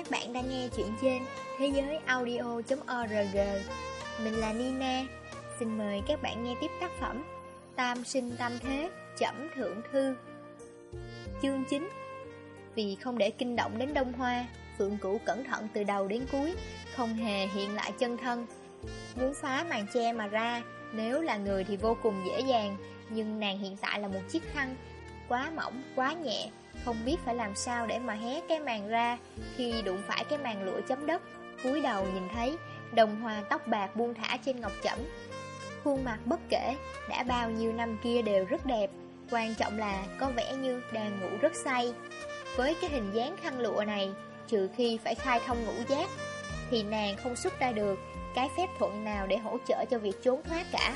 Các bạn đang nghe chuyện trên thế giới audio.org Mình là Nina. Xin mời các bạn nghe tiếp tác phẩm Tam sinh tam thế, chẩm thượng thư. Chương 9 Vì không để kinh động đến Đông Hoa Phượng Cửu cẩn thận từ đầu đến cuối Không hề hiện lại chân thân. Muốn phá màn che mà ra Nếu là người thì vô cùng dễ dàng Nhưng nàng hiện tại là một chiếc khăn Quá mỏng, quá nhẹ không biết phải làm sao để mà hé cái màn ra, Khi đụng phải cái màn lụa chấm đất, cúi đầu nhìn thấy Đồng hoa tóc bạc buông thả trên ngọc chẩm. Khuôn mặt bất kể Đã bao nhiêu năm kia đều rất đẹp, Quan trọng là có vẻ như đang ngủ rất say. Với cái hình dáng khăn lụa này, Trừ khi phải khai thông ngũ giác, Thì nàng không xuất ra được Cái phép thuận nào để hỗ trợ cho việc trốn thoát cả.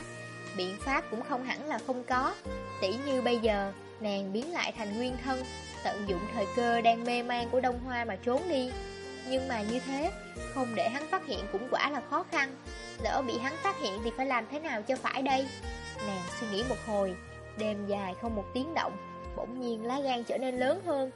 Biện pháp cũng không hẳn là không có Tỷ như bây giờ Nàng biến lại thành nguyên thân, Tận dụng thời cơ đang mê man của Đông Hoa mà trốn đi. Nhưng mà như thế, Không để hắn phát hiện cũng quả là khó khăn. Lỡ bị hắn phát hiện thì phải làm thế nào cho phải đây? Nàng suy nghĩ một hồi, Đêm dài không một tiếng động, Bỗng nhiên lá gan trở nên lớn hơn.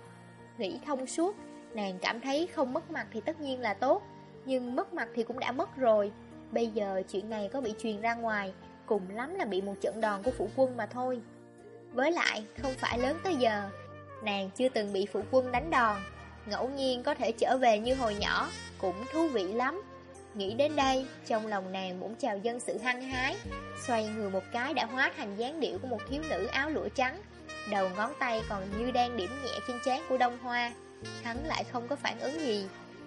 Nghĩ thông suốt, Nàng cảm thấy không mất mặt thì tất nhiên là tốt, Nhưng mất mặt thì cũng đã mất rồi. Bây giờ chuyện này có bị truyền ra ngoài, Cùng lắm là bị một trận đòn của phụ quân mà thôi. Với lại, không phải lớn tới giờ, Nàng chưa từng bị phụ quân đánh đòn. Ngẫu nhiên có thể trở về như hồi nhỏ, Cũng thú vị lắm. Nghĩ đến đây, Trong lòng nàng bỗng chào dân sự hăng hái. Xoay người một cái đã hóa thành dáng điệu của một thiếu nữ áo lụa trắng. Đầu ngón tay còn như đang điểm nhẹ trên trán của đông hoa. Hắn lại không có phản ứng gì.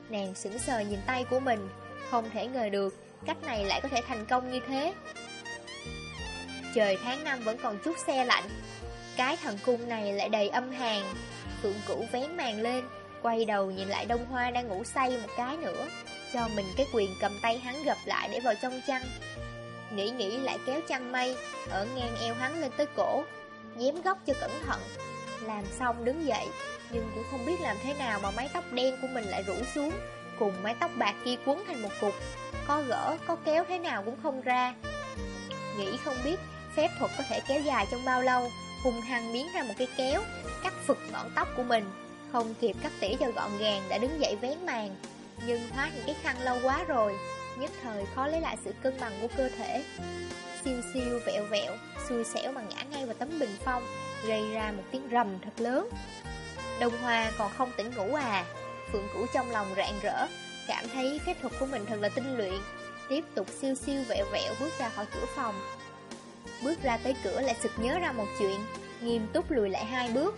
Nàng sững sờ nhìn tay của mình. Không thể ngờ được, Cách này lại có thể thành công như thế. Trời tháng năm vẫn còn chút xe lạnh. Cái thần cung này lại đầy âm hàn. Phượng cũ vén màn lên Quay đầu nhìn lại đông hoa đang ngủ say một cái nữa Cho mình cái quyền cầm tay hắn gập lại để vào trong chăn. Nghĩ nghĩ lại kéo chăn mây Ở ngang eo hắn lên tới cổ Dém góc cho cẩn thận. Làm xong đứng dậy Nhưng cũng không biết làm thế nào mà mái tóc đen của mình lại rủ xuống Cùng mái tóc bạc kia cuốn thành một cục. Có gỡ, có kéo thế nào cũng không ra. Nghĩ không biết phép thuật có thể kéo dài trong bao lâu, Hùng hăng biến ra một cái kéo, Cắt phực ngọn tóc của mình. Không kịp cắt tỉa cho gọn gàng Đã đứng dậy vén màn, Nhưng hóa những cái khăn lâu quá rồi, Nhất thời khó lấy lại sự cân bằng của cơ thể. Siêu siêu vẹo vẹo, Xui xẻo mà ngã ngay vào tấm bình phong, Gây ra một tiếng rầm thật lớn. Đông Hoa còn không tỉnh ngủ à? Phượng Cửu trong lòng rạng rỡ, Cảm thấy phép thuật của mình thật là tinh luyện. Tiếp tục siêu siêu vẹo vẹo bước ra khỏi cửa phòng. Bước ra tới cửa lại sực nhớ ra một chuyện, Nghiêm túc lùi lại hai bước,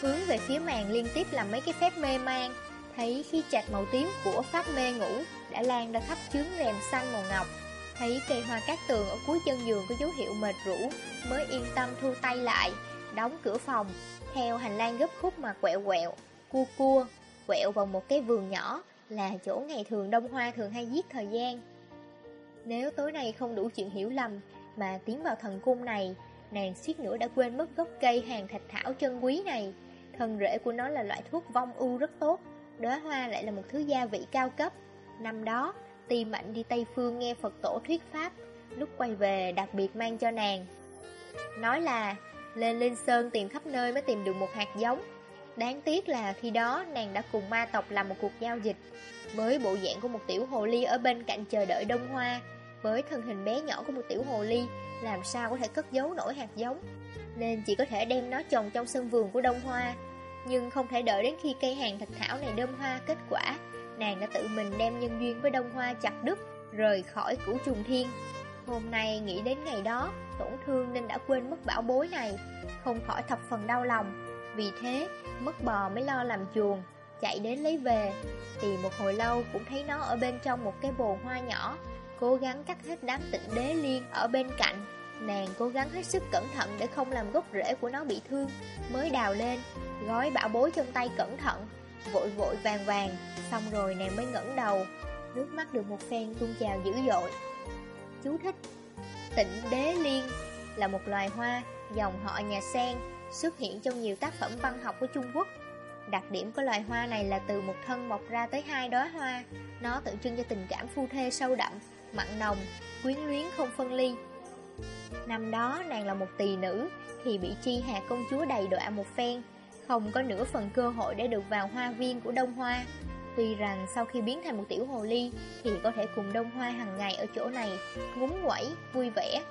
Hướng về phía màn liên tiếp làm mấy cái phép mê man Thấy khi chặt màu tím của pháp mê ngủ Đã lan ra khắp chướng rèm xanh màu ngọc. Thấy cây hoa cát tường ở cuối chân giường có dấu hiệu mệt rũ, Mới yên tâm thu tay lại, Đóng cửa phòng, Theo hành lang gấp khúc mà quẹo quẹo, Cua cua, Quẹo vào một cái vườn nhỏ, Là chỗ ngày thường đông hoa thường hay giết thời gian. Nếu tối nay không đủ chuyện hiểu lầm mà tiến vào thần cung này, Nàng suýt nữa đã quên mất gốc cây hàng thạch thảo chân quý này. Thân rễ của nó là loại thuốc vong ưu rất tốt, Đóa hoa lại là một thứ gia vị cao cấp. Năm đó Ti Mạnh đi Tây Phương nghe Phật tổ thuyết pháp, Lúc quay về đặc biệt mang cho nàng. Nói là, Lên Linh Sơn tìm khắp nơi mới tìm được một hạt giống. Đáng tiếc là khi đó nàng đã cùng ma tộc làm một cuộc giao dịch Với bộ dạng của một tiểu hồ ly ở bên cạnh chờ đợi đông hoa. Với thân hình bé nhỏ của một tiểu hồ ly, Làm sao có thể cất giấu nổi hạt giống. Nên chỉ có thể đem nó trồng trong sân vườn của đông hoa. Nhưng không thể đợi đến khi cây hàng thạch thảo này đơm hoa kết quả, Nàng đã tự mình đem nhân duyên với đông hoa chặt đứt, Rời khỏi cửu trùng thiên. Hôm nay nghĩ đến ngày đó, Tổn thương nên đã quên mất bảo bối này, Không khỏi thập phần đau lòng. Vì thế, mất bò mới lo làm chuồng, Chạy đến lấy về. Tìm một hồi lâu cũng thấy nó ở bên trong một cái bồn hoa nhỏ Cố gắng cắt hết đám tịnh đế liên ở bên cạnh. Nàng cố gắng hết sức cẩn thận để không làm gốc rễ của nó bị thương, Mới đào lên, Gói bảo bối trong tay cẩn thận, Vội vội vàng vàng, Xong rồi nàng mới ngẩng đầu, Nước mắt được một phen tuôn trào dữ dội. Chú thích, Tịnh đế liên là một loài hoa Dòng họ nhà sen, Xuất hiện trong nhiều tác phẩm văn học của Trung Quốc. Đặc điểm của loài hoa này là từ một thân mọc ra tới hai đóa hoa, Nó tượng trưng cho tình cảm phu thê sâu đậm. Mặn nồng Quyến luyến không phân ly Năm đó nàng là một tỳ nữ Thì bị chi hạ công chúa đầy đọa một phen Không có nửa phần cơ hội để được vào hoa viên của Đông Hoa Tuy rằng sau khi biến thành một tiểu hồ ly thì có thể cùng đông hoa hàng ngày ở chỗ này ngúng quẩy, vui vẻ.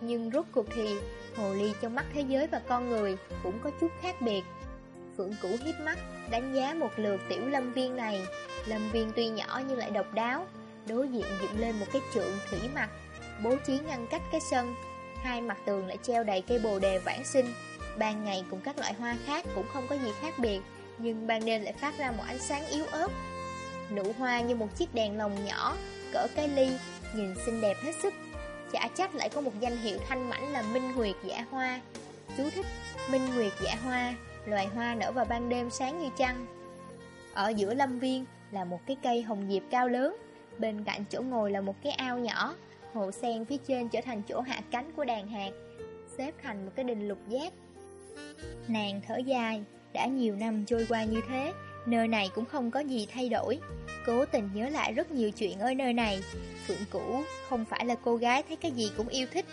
Nhưng rốt cuộc thì hồ ly trong mắt thế giới và con người cũng có chút khác biệt. Phượng Cửu hiếp mắt, đánh giá một lượt tiểu lâm viên này. Lâm viên tuy nhỏ nhưng lại độc đáo, đối diện dựng lên một cái trượng thủy mặt, bố trí ngăn cách cái sân. Hai mặt tường lại treo đầy cây bồ đề vãng sinh. Ban ngày cùng các loại hoa khác cũng không có gì khác biệt, nhưng ban đêm lại phát ra một ánh sáng yếu ớt. Nụ hoa như một chiếc đèn lồng nhỏ, cỡ cái ly, nhìn xinh đẹp hết sức. Chả trách lại có một danh hiệu thanh mảnh là Minh Nguyệt Giả Hoa. Chú thích Minh Nguyệt Giả Hoa loài hoa nở vào ban đêm sáng như trăng. Ở giữa lâm viên là một cái cây hồng diệp cao lớn, bên cạnh chỗ ngồi là một cái ao nhỏ, hồ sen phía trên trở thành chỗ hạ cánh của đàn hạt, xếp thành một cái đình lục giác. Nàng thở dài, đã nhiều năm trôi qua như thế, nơi này cũng không có gì thay đổi. Cố tình nhớ lại rất nhiều chuyện ở nơi này. Phượng Cũ không phải là cô gái thấy cái gì cũng yêu thích.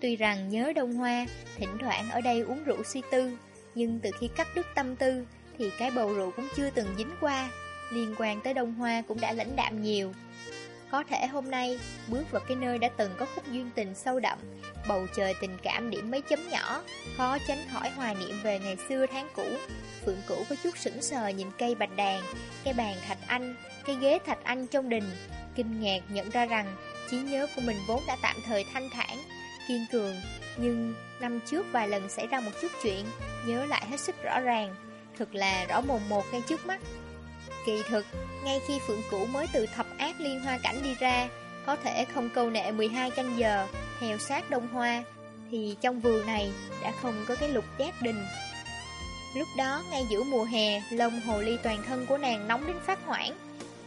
Tuy rằng nhớ đông hoa, thỉnh thoảng ở đây uống rượu suy tư, nhưng từ khi cắt đứt tâm tư Thì cái bầu rượu cũng chưa từng dính qua Liên quan tới Đông Hoa cũng đã lãnh đạm nhiều. Có thể hôm nay, Bước vào cái nơi đã từng có khúc duyên tình sâu đậm, Bầu trời tình cảm điểm mấy chấm nhỏ, Khó tránh khỏi hoài niệm về ngày xưa tháng cũ. Phượng cũ có chút sững sờ nhìn cây bạch đàn, cây bàn thạch anh Cái ghế thạch anh trong đình. Kinh ngạc nhận ra rằng, trí nhớ của mình vốn đã tạm thời thanh thản, Kiên cường. Nhưng năm trước vài lần xảy ra một chút chuyện, Nhớ lại hết sức rõ ràng. Thực là rõ mồn một ngay trước mắt. Kỳ thực Ngay khi Phượng Cũ mới từ thập ác liên hoa cảnh đi ra Có thể không câu nệ 12 canh giờ Hèo sát đông hoa Thì trong vườn này Đã không có cái lục giác đình Lúc đó ngay giữa mùa hè Lông hồ ly toàn thân của nàng nóng đến phát hoảng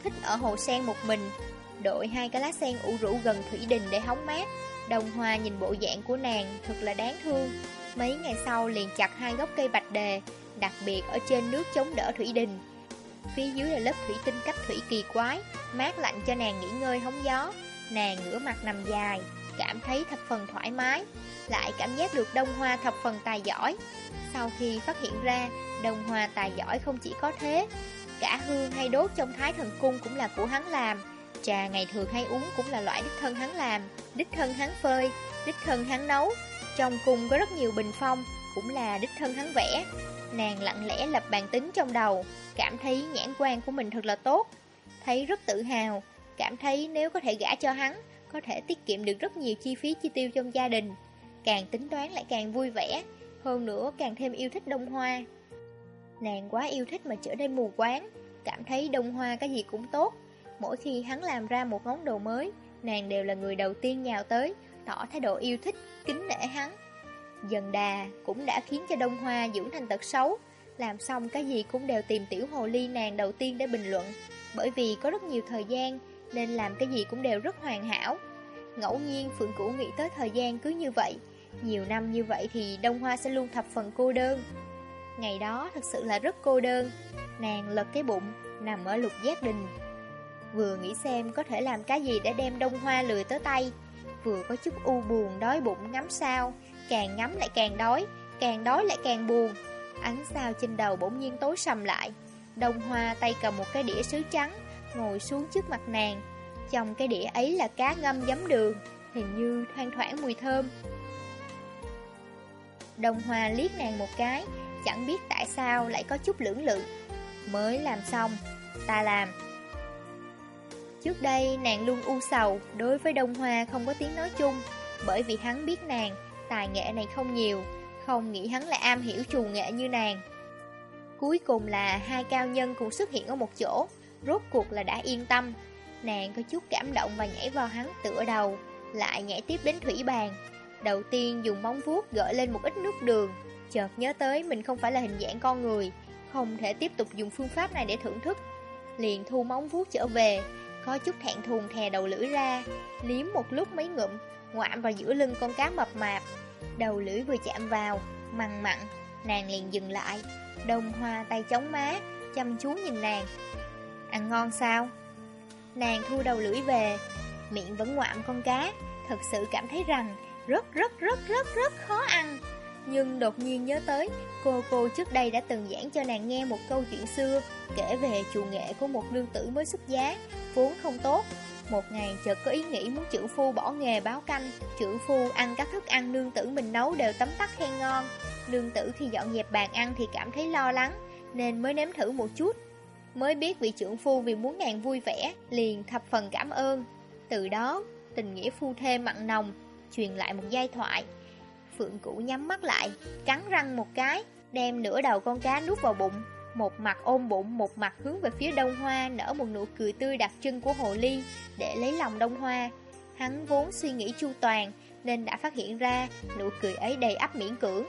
Thích ở hồ sen một mình Đội hai cái lá sen ủ rũ gần thủy đình để hóng mát Đồng Hoa nhìn bộ dạng của nàng thật là đáng thương. Mấy ngày sau liền chặt hai gốc cây bạch đề, đặc biệt ở trên nước chống đỡ thủy đình. Phía dưới là lớp thủy tinh cách thủy kỳ quái, mát lạnh cho nàng nghỉ ngơi hóng gió. Nàng ngửa mặt nằm dài, cảm thấy thập phần thoải mái, lại cảm giác được đông hoa thập phần tài giỏi. Sau khi phát hiện ra, đông hoa tài giỏi không chỉ có thế, cả hương hay đốt trong thái thần cung cũng là của hắn làm, Trà ngày thường hay uống cũng là loại đích thân hắn làm, đích thân hắn phơi, đích thân hắn nấu. Trong cung có rất nhiều bình phong, cũng là đích thân hắn vẽ. Nàng lặng lẽ lập bàn tính trong đầu, cảm thấy nhãn quan của mình thật là tốt. Thấy rất tự hào, cảm thấy nếu có thể gả cho hắn, có thể tiết kiệm được rất nhiều chi phí chi tiêu trong gia đình. Càng tính toán lại càng vui vẻ, hơn nữa càng thêm yêu thích đông hoa. Nàng quá yêu thích mà trở nên mù quáng, cảm thấy đông hoa cái gì cũng tốt, Mỗi khi hắn làm ra một món đồ mới, nàng đều là người đầu tiên nhào tới, tỏ thái độ yêu thích, kính nể hắn. Dần đà cũng đã khiến cho Đông Hoa dưỡng thành tật xấu, làm xong cái gì cũng đều tìm tiểu hồ ly nàng đầu tiên để bình luận, bởi vì có rất nhiều thời gian nên làm cái gì cũng đều rất hoàn hảo. Ngẫu nhiên Phượng Cửu nghĩ tới thời gian cứ như vậy, nhiều năm như vậy thì Đông Hoa sẽ luôn thập phần cô đơn. Ngày đó thật sự là rất cô đơn, nàng lật cái bụng, nằm ở lục giác đình, Vừa nghĩ xem có thể làm cái gì để đem đông hoa lười tới tay. Vừa có chút u buồn đói bụng ngắm sao. Càng ngắm lại càng đói Càng đói lại càng buồn. Ánh sao trên đầu bỗng nhiên tối sầm lại. Đông hoa tay cầm một cái đĩa sứ trắng Ngồi xuống trước mặt nàng. Trong cái đĩa ấy là cá ngâm giấm đường Hình như thoang thoảng mùi thơm. Đông hoa liếc nàng một cái Chẳng biết tại sao lại có chút lưỡng lự. Mới làm xong Ta làm. Trước đây nàng luôn u sầu đối với Đông Hoa không có tiếng nói chung Bởi vì hắn biết nàng, tài nghệ này không nhiều, Không nghĩ hắn lại am hiểu trù nghệ như nàng. Cuối cùng là hai cao nhân cũng xuất hiện ở một chỗ, Rốt cuộc là đã yên tâm. Nàng có chút cảm động và nhảy vào hắn tựa đầu, Lại nhảy tiếp đến thủy bàn. Đầu tiên dùng móng vuốt gỡ lên một ít nước đường, Chợt nhớ tới mình không phải là hình dạng con người, Không thể tiếp tục dùng phương pháp này để thưởng thức. Liền thu móng vuốt trở về, có chút thẹn thùng thè đầu lưỡi ra, Liếm một lúc mấy ngụm Ngoạm vào giữa lưng con cá mập mạp. Đầu lưỡi vừa chạm vào Mặn mặn, Nàng liền dừng lại. Đông hoa tay chống má, Chăm chú nhìn nàng. Ăn ngon sao? Nàng thu đầu lưỡi về, Miệng vẫn ngoạm con cá. Thật sự cảm thấy rằng Rất rất rất rất rất khó ăn. Nhưng đột nhiên nhớ tới, Cô cô trước đây đã từng giảng cho nàng nghe một câu chuyện xưa, Kể về chủ nghệ của một lương tử mới xuất giá, Vốn không tốt. Một ngày chợt có ý nghĩ muốn chữ phu bỏ nghề báo canh. Chữ phu ăn các thức ăn nương tử mình nấu đều tấm tắc khen ngon. Nương tử khi dọn dẹp bàn ăn thì cảm thấy lo lắng, Nên mới nếm thử một chút. Mới biết vị trưởng phu vì muốn nàng vui vẻ, Liền thập phần cảm ơn. Từ đó, tình nghĩa phu thê mặn nồng, Truyền lại một giai thoại. Phượng Cũ nhắm mắt lại, Cắn răng một cái, Đem nửa đầu con cá nuốt vào bụng. Một mặt ôm bụng, Một mặt hướng về phía đông hoa, Nở một nụ cười tươi đặc trưng của hồ ly, Để lấy lòng đông hoa. Hắn vốn suy nghĩ chu toàn, Nên đã phát hiện ra nụ cười ấy đầy ắp miễn cưỡng.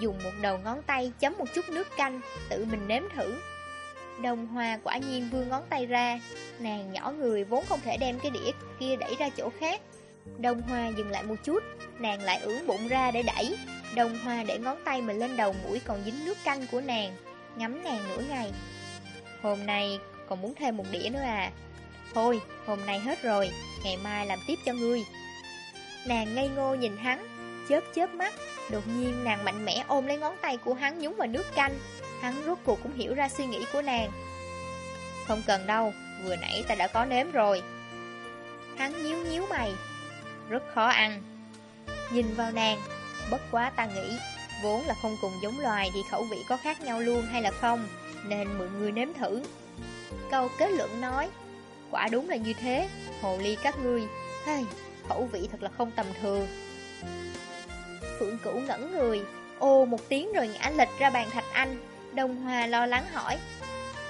Dùng một đầu ngón tay chấm một chút nước canh, Tự mình nếm thử. Đông Hoa quả nhiên vươn ngón tay ra. Nàng nhỏ người vốn không thể đem cái đĩa kia đẩy ra chỗ khác. Đông Hoa dừng lại một chút, Nàng lại ưỡn bụng ra để đẩy. Đông Hoa để ngón tay mình lên đầu mũi còn dính nước canh của nàng. Ngắm nàng nửa ngày. Hôm nay còn muốn thêm một đĩa nữa à. Thôi, hôm nay hết rồi, Ngày mai làm tiếp cho ngươi. Nàng ngây ngô nhìn hắn, Chớp chớp mắt, Đột nhiên nàng mạnh mẽ ôm lấy ngón tay của hắn nhúng vào nước canh. Hắn rốt cuộc cũng hiểu ra suy nghĩ của nàng. Không cần đâu, Vừa nãy ta đã có nếm rồi. Hắn nhíu nhíu mày, Rất khó ăn. Nhìn vào nàng, Bất quá ta nghĩ Vốn là không cùng giống loài Thì khẩu vị có khác nhau luôn hay là không Nên mọi người nếm thử. Câu kết luận nói Quả đúng là như thế Hồ ly các ngươi hey, Khẩu vị thật là không tầm thường. Phượng cửu ngẩn người Ô một tiếng rồi ngã lệch ra bàn thạch anh. Đông Hoa lo lắng hỏi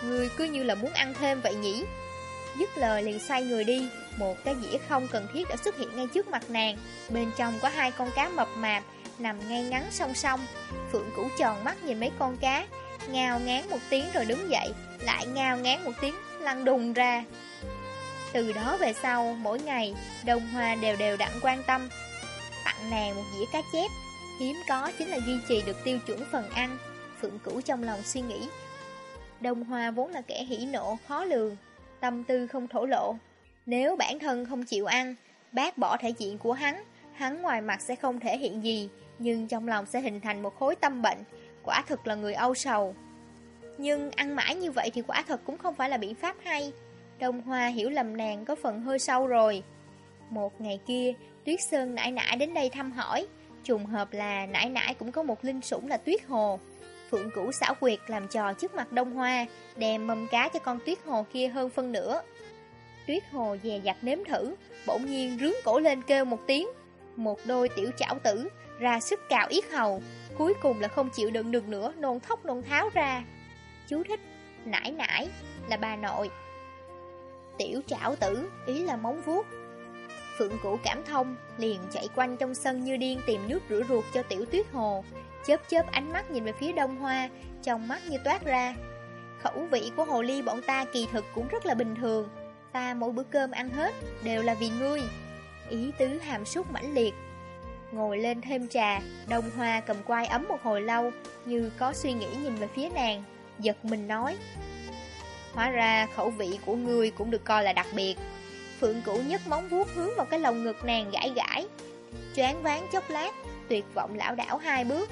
Người cứ như là muốn ăn thêm vậy nhỉ? Dứt lời liền xoay người đi Một cái dĩa không cần thiết đã xuất hiện ngay trước mặt nàng. Bên trong có hai con cá mập mạp Nằm ngay ngắn song song. Phượng cũ tròn mắt nhìn mấy con cá, Ngao ngán một tiếng rồi đứng dậy, Lại ngao ngán một tiếng lăn đùng ra. Từ đó về sau, Mỗi ngày, Đông Hoa đều đều đặn quan tâm. Tặng nàng một dĩa cá chép, Hiếm có chính là duy trì được tiêu chuẩn phần ăn, Phượng Cửu trong lòng suy nghĩ. Đông Hoa vốn là kẻ hỉ nộ, khó lường, Tâm tư không thổ lộ. Nếu bản thân không chịu ăn, Bác bỏ thể diện của hắn Hắn ngoài mặt sẽ không thể hiện gì. Nhưng trong lòng sẽ hình thành một khối tâm bệnh. Quả thực là người âu sầu. Nhưng ăn mãi như vậy thì quả thật cũng không phải là biện pháp hay. Đông Hoa hiểu lầm nàng có phần hơi sâu rồi. Một ngày kia Tuyết Sơn nãi nãi đến đây thăm hỏi. Trùng hợp là nãi nãi cũng có một linh sủng là Tuyết Hồ. Phượng Cửu xảo quyệt làm trò trước mặt Đông Hoa, đem mâm cá cho con tuyết hồ kia hơn phân nửa. Tuyết hồ dè dặt nếm thử, bỗng nhiên rướng cổ lên kêu một tiếng. Một đôi tiểu chảo tử, ra sức cào yết hầu, cuối cùng là không chịu đựng được nữa, nôn thốc nôn tháo ra. Chú thích, nải nải, là bà nội. Tiểu trảo tử, ý là móng vuốt. Phượng cũ cảm thông, liền chạy quanh trong sân như điên tìm nước rửa ruột cho tiểu tuyết hồ, chớp chớp ánh mắt nhìn về phía đông hoa, trong mắt như toát ra. Khẩu vị của hồ ly bọn ta kỳ thực cũng rất là bình thường, ta mỗi bữa cơm ăn hết đều là vì ngươi. Ý tứ hàm súc mãnh liệt. Ngồi lên thêm trà, đông hoa cầm quai ấm một hồi lâu, như có suy nghĩ nhìn về phía nàng, giật mình nói. Hóa ra khẩu vị của ngươi cũng được coi là đặc biệt. Phượng cũ nhất móng vuốt hướng vào cái lồng ngực nàng gãi gãi. Choáng ván chốc lát, tuyệt vọng lão đảo hai bước,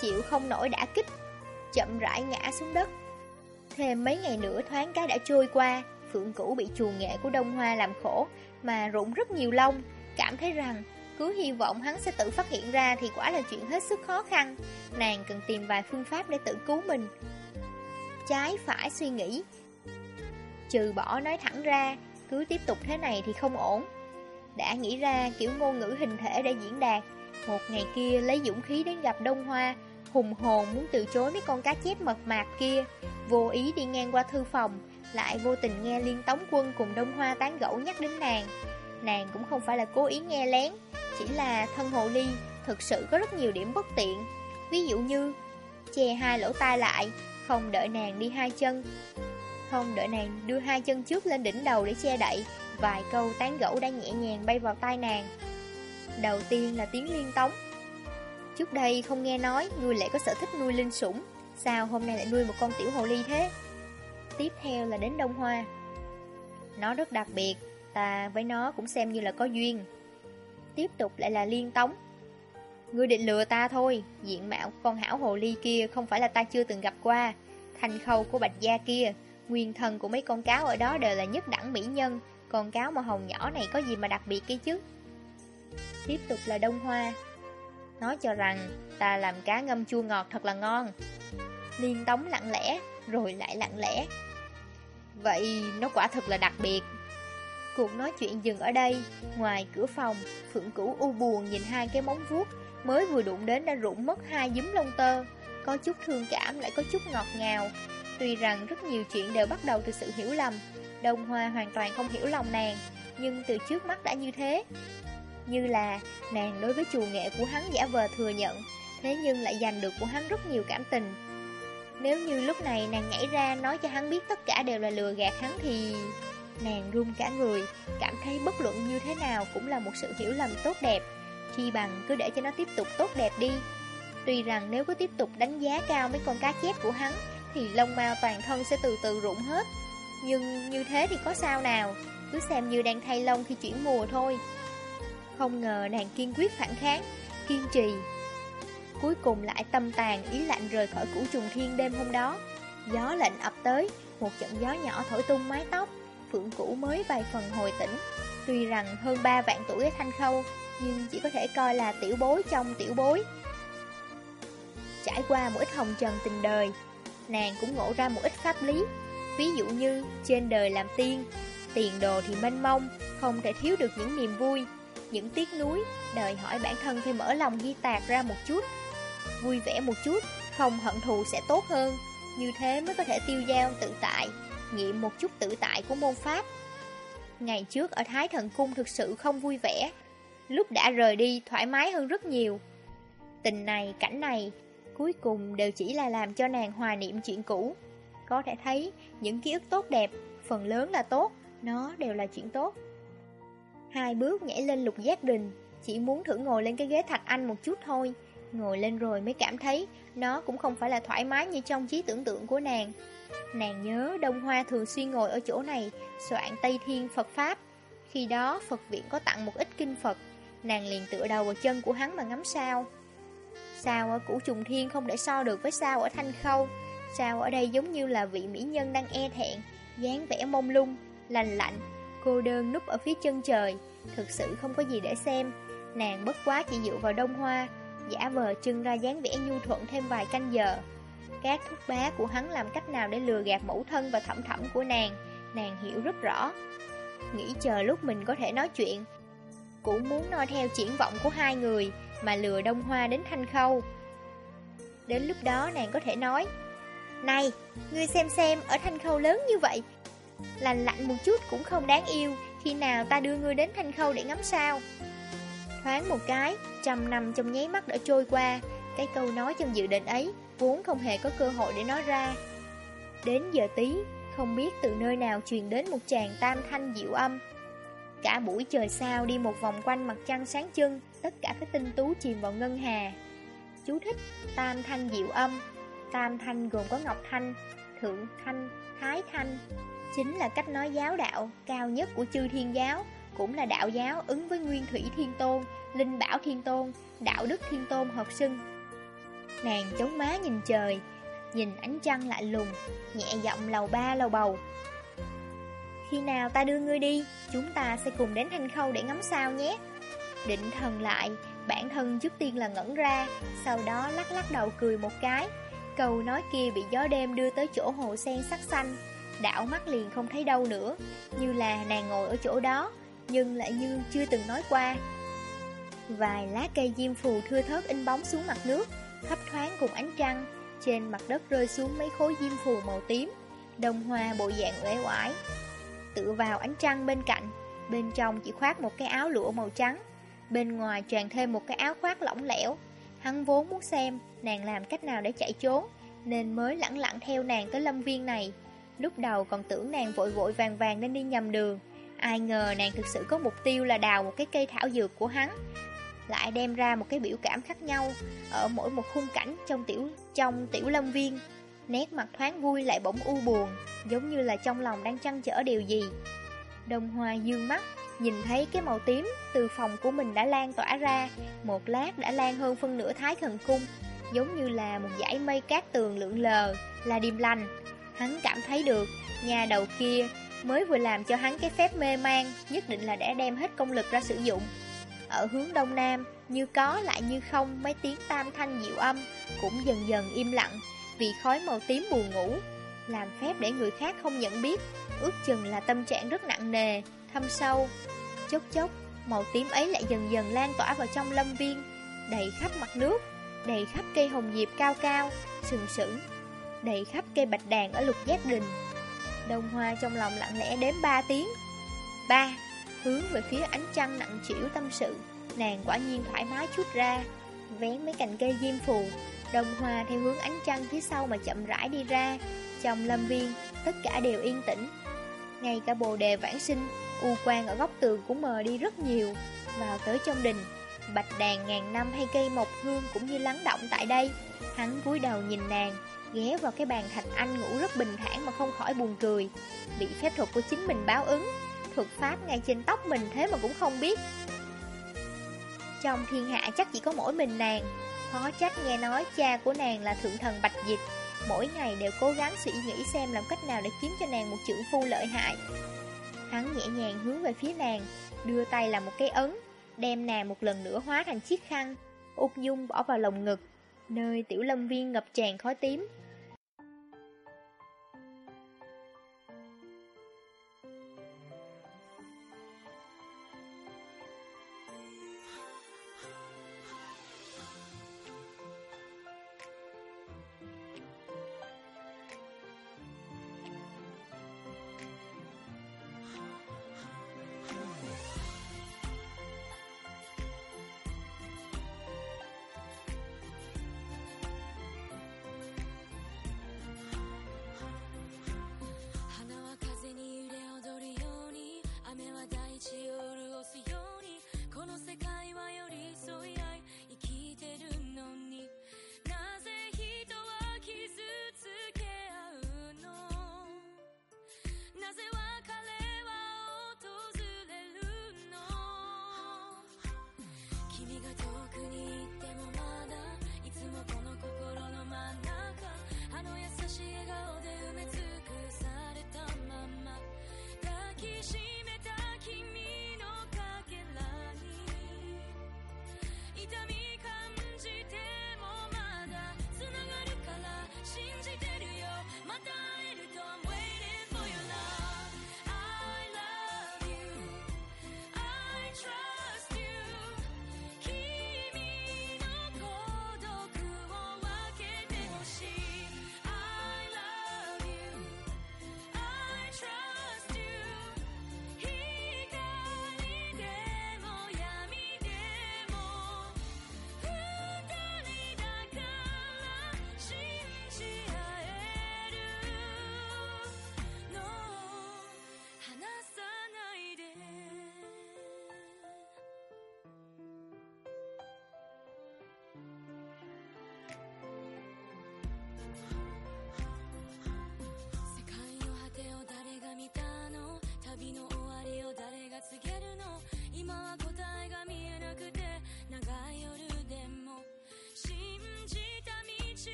chịu không nổi đã kích, chậm rãi ngã xuống đất. Thêm mấy ngày nữa thoáng cái đã trôi qua, Phượng Cửu bị chuồng nghệ của Đông Hoa làm khổ, mà rụng rất nhiều lông, cảm thấy rằng cứ hy vọng hắn sẽ tự phát hiện ra thì quả là chuyện hết sức khó khăn. Nàng cần tìm vài phương pháp để tự cứu mình. Trái phải suy nghĩ, trừ bỏ nói thẳng ra, cứ tiếp tục thế này thì không ổn. Đã nghĩ ra kiểu ngôn ngữ hình thể để diễn đạt, một ngày kia lấy dũng khí đến gặp Đông Hoa, hùng hồn muốn từ chối mấy con cá chép mật mạc kia, vô ý đi ngang qua thư phòng, lại vô tình nghe Liên Tống Quân cùng Đông Hoa tán gẫu nhắc đến nàng. Nàng cũng không phải là cố ý nghe lén, chỉ là thân hồ ly thực sự có rất nhiều điểm bất tiện. Ví dụ như che hai lỗ tai lại, không đợi nàng đi hai chân, không đợi nàng đưa hai chân trước lên đỉnh đầu để che đậy, vài câu tán gẫu đã nhẹ nhàng bay vào tai nàng. Đầu tiên là tiếng liên tống Trước đây không nghe nói Ngươi lại có sở thích nuôi linh sủng Sao hôm nay lại nuôi một con tiểu hồ ly thế Tiếp theo là đến Đông Hoa Nó rất đặc biệt Ta với nó cũng xem như là có duyên. Tiếp tục lại là liên tống. Ngươi định lừa ta thôi, Diện mạo con hảo hồ ly kia Không phải là ta chưa từng gặp qua. Thành khâu của bạch gia kia, Nguyên thần của mấy con cáo ở đó đều là nhất đẳng mỹ nhân, Con cáo màu hồng nhỏ này có gì mà đặc biệt kia chứ? Tiếp tục là đông hoa. Nó cho rằng, ta làm cá ngâm chua ngọt thật là ngon. Liên tống lặng lẽ, Rồi lại lặng lẽ. Vậy nó quả thật là đặc biệt. Cuộc nói chuyện dừng ở đây. Ngoài cửa phòng, Phượng Cửu u buồn nhìn hai cái móng vuốt, Mới vừa đụng đến đã rụng mất hai giấm lông tơ. Có chút thương cảm lại có chút ngọt ngào. Tuy rằng rất nhiều chuyện đều bắt đầu từ sự hiểu lầm, Đông Hoa hoàn toàn không hiểu lòng nàng, Nhưng từ trước mắt đã như thế. Như là nàng đối với chùa nghệ của hắn giả vờ thừa nhận, Thế nhưng lại giành được của hắn rất nhiều cảm tình. Nếu như lúc này nàng nhảy ra nói cho hắn biết tất cả đều là lừa gạt hắn thì... Nàng run cả người, cảm thấy bất luận như thế nào cũng là một sự hiểu lầm tốt đẹp. Chi bằng cứ để cho nó tiếp tục tốt đẹp đi. Tuy rằng nếu cứ tiếp tục đánh giá cao mấy con cá chép của hắn Thì lông mao toàn thân sẽ từ từ rụng hết. Nhưng như thế thì có sao nào? Cứ xem như đang thay lông khi chuyển mùa thôi. Không ngờ nàng kiên quyết phản kháng. Kiên trì. Cuối cùng lại tâm tàn ý lạnh rời khỏi củ trùng thiên đêm hôm đó. Gió lạnh ập tới Một trận gió nhỏ thổi tung mái tóc. Phượng cũ mới vài phần hồi tỉnh. Tuy rằng hơn ba vạn tuổi Thanh Khâu, Nhưng chỉ có thể coi là tiểu bối trong tiểu bối. Trải qua một ít hồng trần tình đời, Nàng cũng ngộ ra một ít pháp lý. Ví dụ như trên đời làm tiên, Tiền đồ thì mênh mông, Không thể thiếu được những niềm vui, Những tiếc nuối. Đời hỏi bản thân phải mở lòng ghi tạc ra một chút, Vui vẻ một chút, Không hận thù sẽ tốt hơn. Như thế mới có thể tiêu dao tự tại. Nghiệm một chút tự tại của môn pháp. Ngày trước ở Thái Thần Cung thực sự không vui vẻ. Lúc đã rời đi thoải mái hơn rất nhiều. Tình này, cảnh này Cuối cùng đều chỉ là làm cho nàng hòa niệm chuyện cũ. Có thể thấy những ký ức tốt đẹp Phần lớn là tốt Nó đều là chuyện tốt. Hai bước nhảy lên lục giác đình Chỉ muốn thử ngồi lên cái ghế thạch anh một chút thôi Ngồi lên rồi mới cảm thấy Nó cũng không phải là thoải mái như trong trí tưởng tượng của nàng. Nàng nhớ Đông Hoa thường xuyên ngồi ở chỗ này Soạn Tây Thiên Phật Pháp. Khi đó Phật viện có tặng một ít kinh Phật. Nàng liền tựa đầu vào chân của hắn mà ngắm sao. Sao ở củ trùng thiên không để so được với sao ở thanh khâu? Sao ở đây giống như là vị mỹ nhân đang e thẹn dáng vẻ mông lung, lành lạnh Cô đơn núp ở phía chân trời? Thực sự không có gì để xem. Nàng bất quá chỉ dựa vào đông hoa Giả vờ trưng ra dáng vẻ nhu thuận thêm vài canh giờ. Các thúc bá của hắn làm cách nào để lừa gạt mẫu thân và thẩm thẩm của nàng Nàng hiểu rất rõ. Nghĩ chờ lúc mình có thể nói chuyện cũng muốn noi theo triển vọng của hai người Mà lừa Đông Hoa đến Thanh Khâu. Đến lúc đó nàng có thể nói Này, ngươi xem xem ở Thanh Khâu lớn như vậy Lành lạnh một chút cũng không đáng yêu Khi nào ta đưa ngươi đến Thanh Khâu để ngắm sao? Thoáng một cái, trăm năm trong nháy mắt đã trôi qua. Cái câu nói trong dự định ấy Vốn không hề có cơ hội để nói ra. Đến giờ tí Không biết từ nơi nào truyền đến một chàng tam thanh diệu âm. Cả buổi trời sao đi một vòng quanh mặt trăng sáng trưng, tất cả các tinh tú chìm vào ngân hà. Chú thích Tam thanh diệu âm. Tam thanh gồm có Ngọc Thanh, Thượng Thanh, Thái Thanh. Chính là cách nói giáo đạo cao nhất của chư thiên giáo. Cũng là đạo giáo ứng với Nguyên Thủy Thiên Tôn, Linh Bảo Thiên Tôn, Đạo Đức Thiên Tôn hợp xưng Nàng chống má nhìn trời, nhìn ánh trăng lạnh lùng, nhẹ giọng lầu ba lầu bầu. Khi nào ta đưa ngươi đi Chúng ta sẽ cùng đến thanh khâu để ngắm sao nhé. Định thần lại Bản thân trước tiên là ngẩn ra Sau đó lắc lắc đầu cười một cái. Câu nói kia bị gió đêm đưa tới chỗ hồ sen sắc xanh Đảo mắt liền không thấy đâu nữa Như là nàng ngồi ở chỗ đó. Nhưng lại như chưa từng nói qua. Vài lá cây diêm phù thưa thớt in bóng xuống mặt nước, Thấp thoáng cùng ánh trăng. Trên mặt đất rơi xuống mấy khối diêm phù màu tím, đồng hoa bộ dạng uể oải. Tự vào ánh trăng bên cạnh, Bên trong chỉ khoác một cái áo lụa màu trắng. Bên ngoài tràn thêm một cái áo khoác lỏng lẻo. Hắn vốn muốn xem nàng làm cách nào để chạy trốn, Nên mới lẳng lặng theo nàng tới lâm viên này. Lúc đầu còn tưởng nàng vội vội vàng vàng nên đi nhầm đường. Ai ngờ nàng thực sự có mục tiêu là đào một cái cây thảo dược của hắn. Lại đem ra một cái biểu cảm khác nhau, Ở mỗi một khung cảnh trong tiểu trong tiểu lâm viên. Nét mặt thoáng vui lại bỗng u buồn, Giống như là trong lòng đang chăn trở điều gì. Đồng Hoa dương mắt, Nhìn thấy cái màu tím từ phòng của mình đã lan tỏa ra. Một lát đã lan hơn phân nửa thái thần cung, Giống như là một dải mây cát tường lượn lờ, Là điềm lành. Hắn cảm thấy được, Nhà đầu kia mới vừa làm cho hắn cái phép mê man, Nhất định là đã đem hết công lực ra sử dụng. Ở hướng đông nam, Như có lại như không, Mấy tiếng tam thanh dịu âm Cũng dần dần im lặng, Vì khói màu tím buồn ngủ. Làm phép để người khác không nhận biết, Ước chừng là tâm trạng rất nặng nề, Thâm sâu. Chốc chốc, Màu tím ấy lại dần dần lan tỏa vào trong lâm viên, Đầy khắp mặt nước, Đầy khắp cây hồng diệp cao cao, Sừng sững, Đầy khắp cây bạch đàn ở lục giác đình. Đông Hoa trong lòng lặng lẽ đếm 3 tiếng. 3. Hướng về phía ánh trăng nặng chịu tâm sự. Nàng quả nhiên thoải mái chút ra, Vén mấy cành cây diêm phù. Đông Hoa theo hướng ánh trăng phía sau mà chậm rãi đi ra. Trong lâm viên, Tất cả đều yên tĩnh. Ngay cả bồ đề vãng sinh, U quang ở góc tường cũng mờ đi rất nhiều. Vào tới trong đình, Bạch đàn ngàn năm hay cây mộc hương cũng như lắng động tại đây. Hắn cúi đầu nhìn nàng ghé vào cái bàn thạch anh ngủ rất bình thản mà không khỏi buồn cười. Bị phép thuật của chính mình báo ứng, thuật pháp ngay trên tóc mình thế mà cũng không biết. Trong thiên hạ chắc chỉ có mỗi mình nàng, khó trách nghe nói cha của nàng là thượng thần Bạch Dịch, mỗi ngày đều cố gắng suy nghĩ xem làm cách nào để kiếm cho nàng một chữ phu lợi hại. Hắn nhẹ nhàng hướng về phía nàng, đưa tay làm một cái ấn, đem nàng một lần nữa hóa thành chiếc khăn, ung dung bỏ vào lồng ngực, nơi tiểu lâm viên ngập tràn khói tím.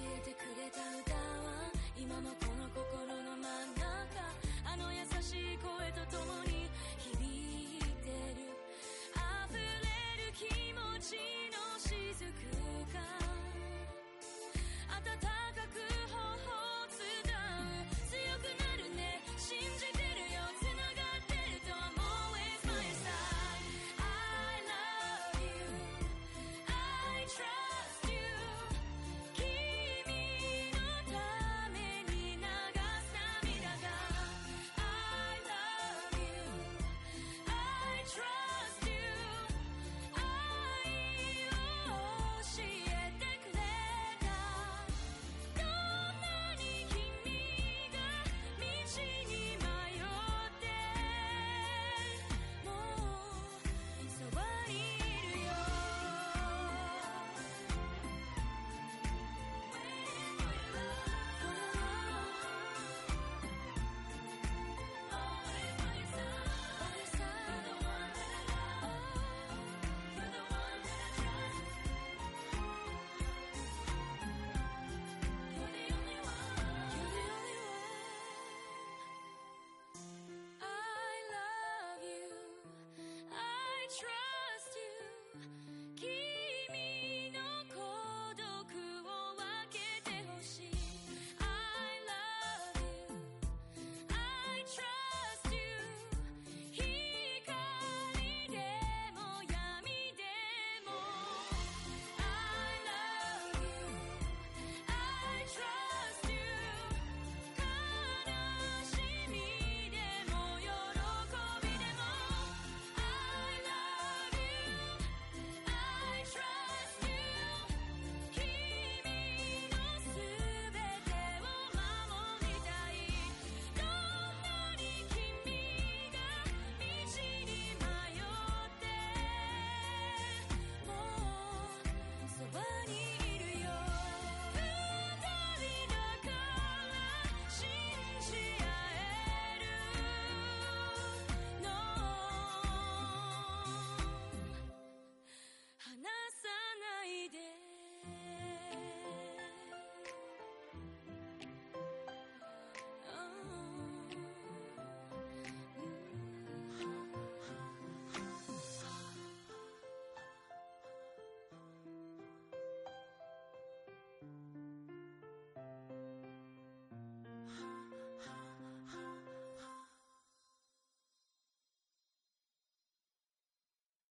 えてくれた歌は今も